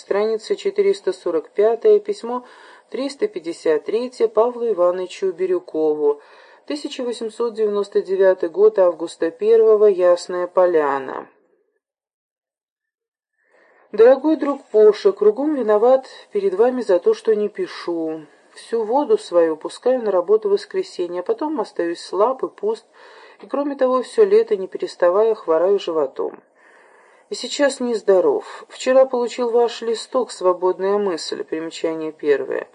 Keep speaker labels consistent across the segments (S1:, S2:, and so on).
S1: страница 445, письмо 353 Павлу Ивановичу Бирюкову, 1899 год, августа 1 Ясная Поляна. Дорогой друг Поша, кругом виноват перед вами за то, что не пишу. Всю воду свою пускаю на работу в воскресенье, а потом остаюсь слаб и пуст, и кроме того, все лето, не переставая, хвораю животом. Сейчас нездоров. Вчера получил ваш листок «Свободная мысль», примечание первое.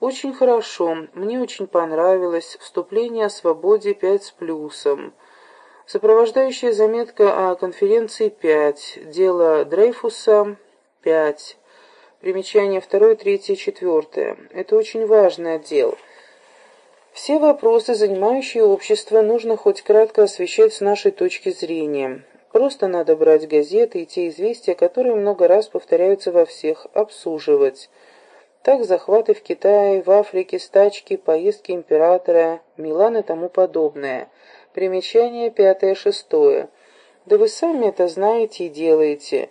S1: Очень хорошо, мне очень понравилось. Вступление о свободе пять с плюсом. Сопровождающая заметка о конференции пять. Дело Дрейфуса пять. Примечание второе, третье, четвертое. Это очень важный отдел. Все вопросы, занимающие общество, нужно хоть кратко освещать с нашей точки зрения. Просто надо брать газеты и те известия, которые много раз повторяются во всех, обсуживать. Так захваты в Китае, в Африке, стачки, поездки императора, Милан и тому подобное. Примечание пятое-шестое. Да вы сами это знаете и делаете.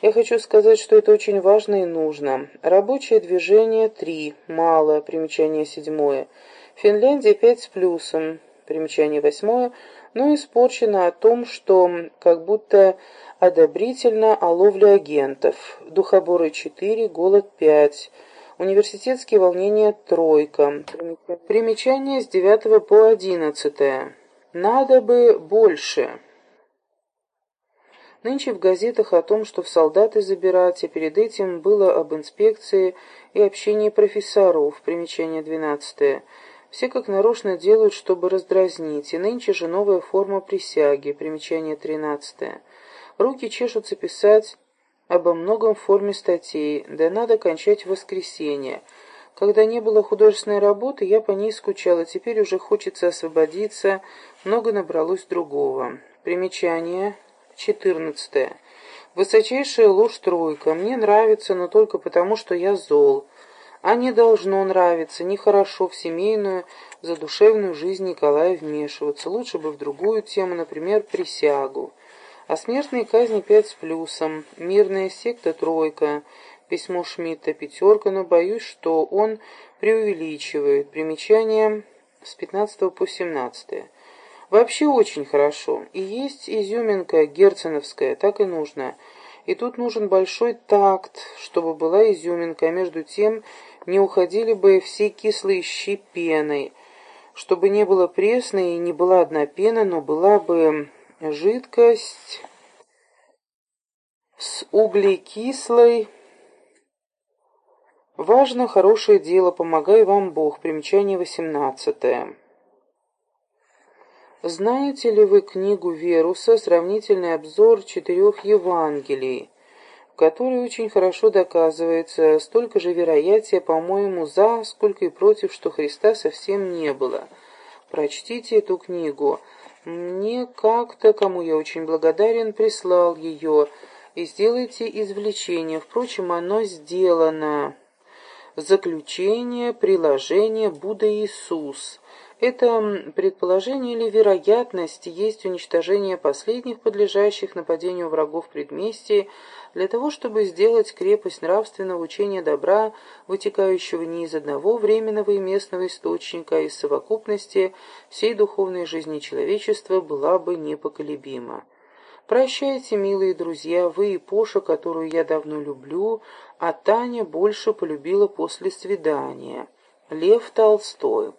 S1: Я хочу сказать, что это очень важно и нужно. Рабочее движение три, мало, примечание седьмое. Финляндия пять с плюсом, примечание восьмое, но испорчено о том, что как будто одобрительно о ловле агентов. Духоборы четыре, голод пять. Университетские волнения «тройка». Примечание с 9 по 11. Надо бы больше. Нынче в газетах о том, что в солдаты забирать, а перед этим было об инспекции и общении профессоров. Примечание 12. Все как нарочно делают, чтобы раздразнить, и нынче же новая форма присяги. Примечание 13. Руки чешутся писать обо многом в форме статей, да надо кончать в воскресенье. Когда не было художественной работы, я по ней скучала, теперь уже хочется освободиться, много набралось другого. Примечание 14. Высочайшая ложь тройка. Мне нравится, но только потому, что я зол. А не должно нравиться, нехорошо в семейную, задушевную жизнь Николая вмешиваться. Лучше бы в другую тему, например, присягу. А смертные казни пять с плюсом, мирная секта тройка, письмо Шмидта пятерка, но боюсь, что он преувеличивает. Примечание с 15 по 17. Вообще очень хорошо. И есть изюминка герценовская, так и нужно. И тут нужен большой такт, чтобы была изюминка, а между тем не уходили бы все кислые щи пеной, чтобы не было пресной и не была одна пена, но была бы жидкость с углекислой. Важно, хорошее дело, помогай вам Бог. Примечание восемнадцатое. Знаете ли вы книгу Веруса «Сравнительный обзор четырех Евангелий», в которой очень хорошо доказывается столько же вероятия, по-моему, за, сколько и против, что Христа совсем не было. Прочтите эту книгу. Мне как-то, кому я очень благодарен, прислал ее, и сделайте извлечение. Впрочем, оно сделано. Заключение, приложение, Будда Иисус. Это предположение или вероятность есть уничтожение последних подлежащих нападению врагов предместий для того, чтобы сделать крепость нравственного учения добра, вытекающего не из одного временного и местного источника, а из совокупности всей духовной жизни человечества, была бы непоколебима. Прощайте, милые друзья, вы и Поша, которую я давно люблю, а Таня больше полюбила после свидания. Лев Толстой.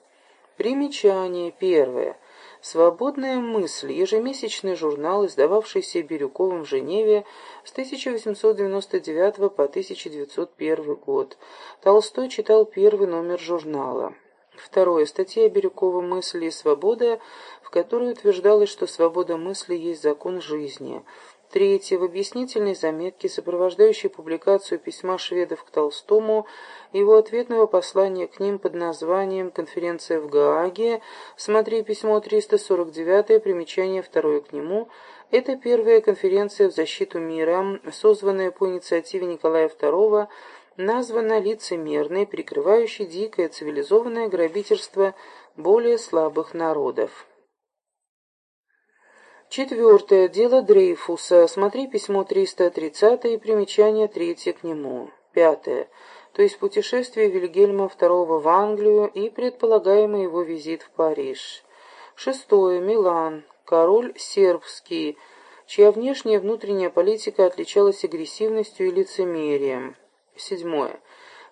S1: Примечание первое. «Свободная мысль» – ежемесячный журнал, издававшийся Бирюковым в Женеве с 1899 по 1901 год. Толстой читал первый номер журнала. Второе. Статья Бирюкова «Мысли и свобода», в которой утверждалось, что свобода мысли есть закон жизни. Третье. В объяснительной заметке, сопровождающей публикацию письма шведов к Толстому, его ответного послания к ним под названием «Конференция в Гааге», смотри письмо 349, примечание второе к нему, это первая конференция в защиту мира, созванная по инициативе Николая II, названа лицемерной, прикрывающей дикое цивилизованное грабительство более слабых народов. Четвертое. Дело Дрейфуса. Смотри письмо 330 и примечание третье к нему. Пятое. То есть путешествие Вильгельма II в Англию и предполагаемый его визит в Париж. Шестое. Милан. Король сербский, чья внешняя и внутренняя политика отличалась агрессивностью и лицемерием. Седьмое.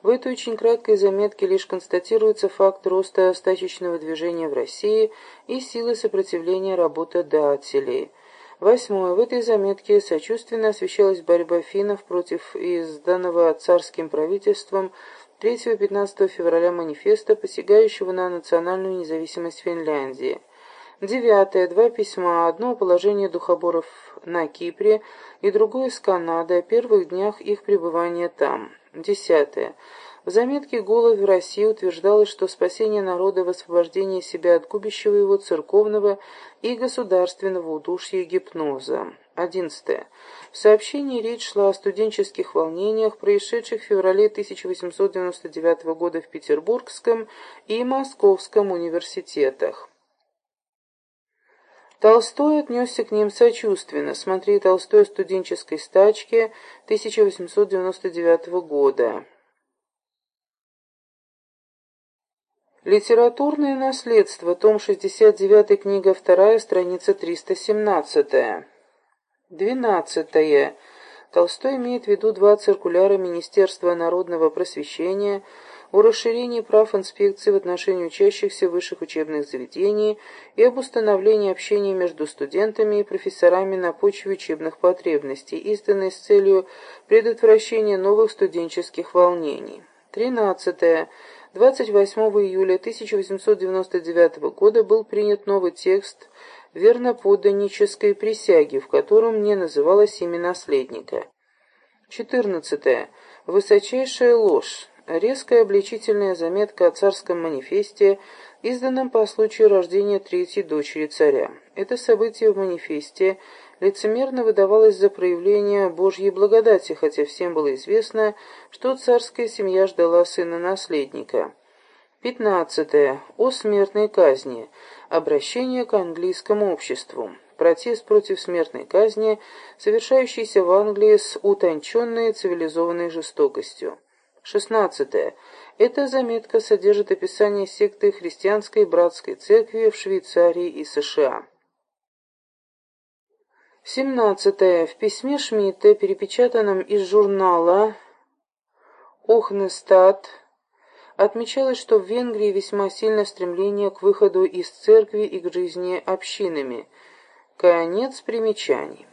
S1: В этой очень краткой заметке лишь констатируется факт роста стачечного движения в России и силы сопротивления работодателей. Восьмое. В этой заметке сочувственно освещалась борьба финнов против изданного царским правительством 3-15 февраля манифеста, посягающего на национальную независимость Финляндии. Девятое. Два письма. Одно о положении духоборов на Кипре и другое с Канады о первых днях их пребывания там. Десятое. В заметке «Голод в России» утверждалось, что спасение народа в освобождении себя от губящего его церковного и государственного удушья и гипноза. Одиннадцатое. В сообщении речь шла о студенческих волнениях, происшедших в феврале 1899 года в Петербургском и Московском университетах. Толстой отнесся к ним сочувственно. Смотри Толстой студенческой стачке 1899 года. Литературное наследство, том 69, книга 2, страница 317. 12. Толстой имеет в виду два циркуляра Министерства народного просвещения о расширении прав инспекции в отношении учащихся высших учебных заведений и об установлении общения между студентами и профессорами на почве учебных потребностей, изданные с целью предотвращения новых студенческих волнений. 13. 28 июля 1899 года был принят новый текст верноподданнической присяги, в котором не называлось имя наследника. 14. Высочайшая ложь. Резкая обличительная заметка о царском манифесте, изданном по случаю рождения третьей дочери царя. Это событие в манифесте лицемерно выдавалось за проявление Божьей благодати, хотя всем было известно, что царская семья ждала сына-наследника. 15. О смертной казни. Обращение к английскому обществу. Протест против смертной казни, совершающийся в Англии с утонченной цивилизованной жестокостью. 16. Эта заметка содержит описание секты христианской братской церкви в Швейцарии и США. 17. В письме Шмидта, перепечатанном из журнала «Охнестад», отмечалось, что в Венгрии весьма сильно стремление к выходу из церкви и к жизни общинами. Конец примечаний.